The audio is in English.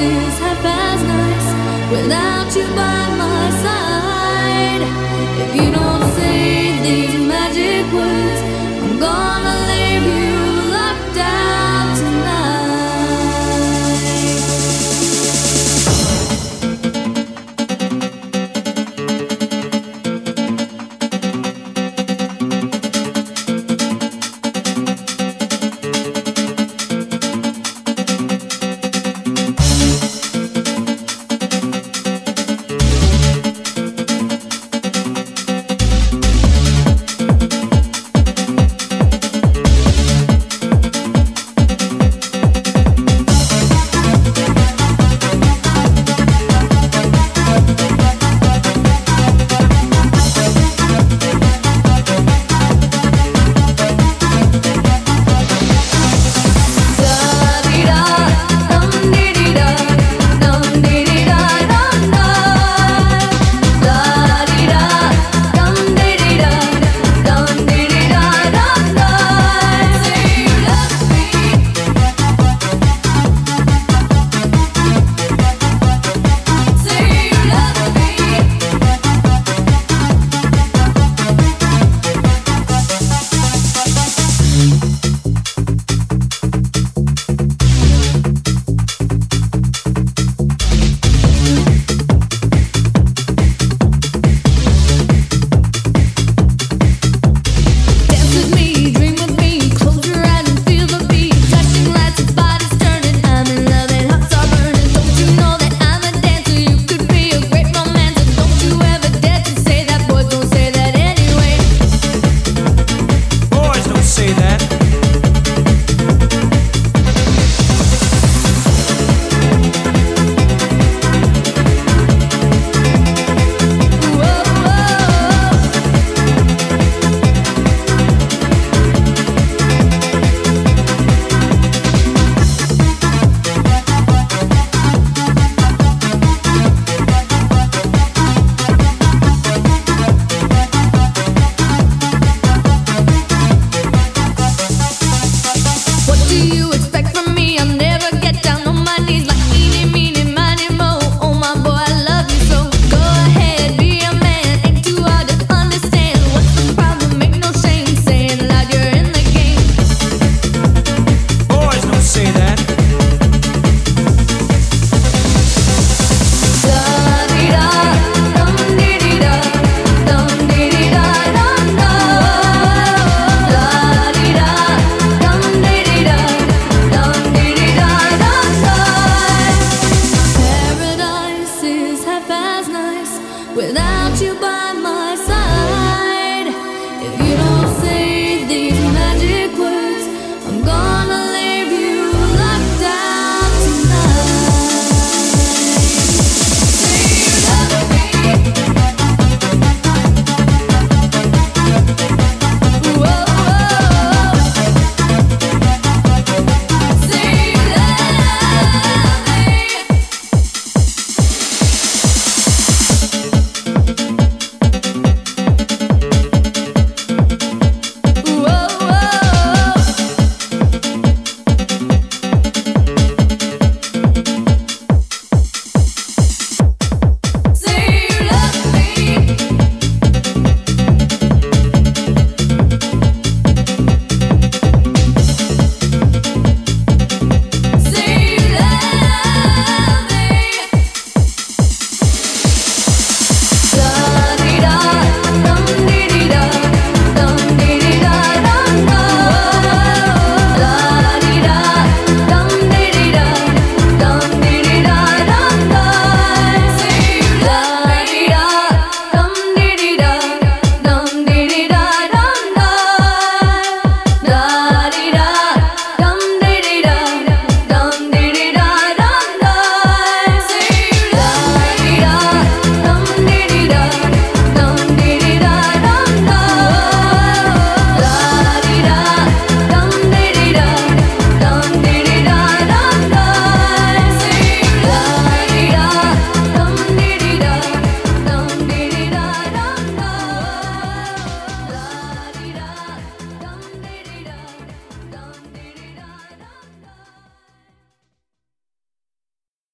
is half as nice without you by my side. If you don't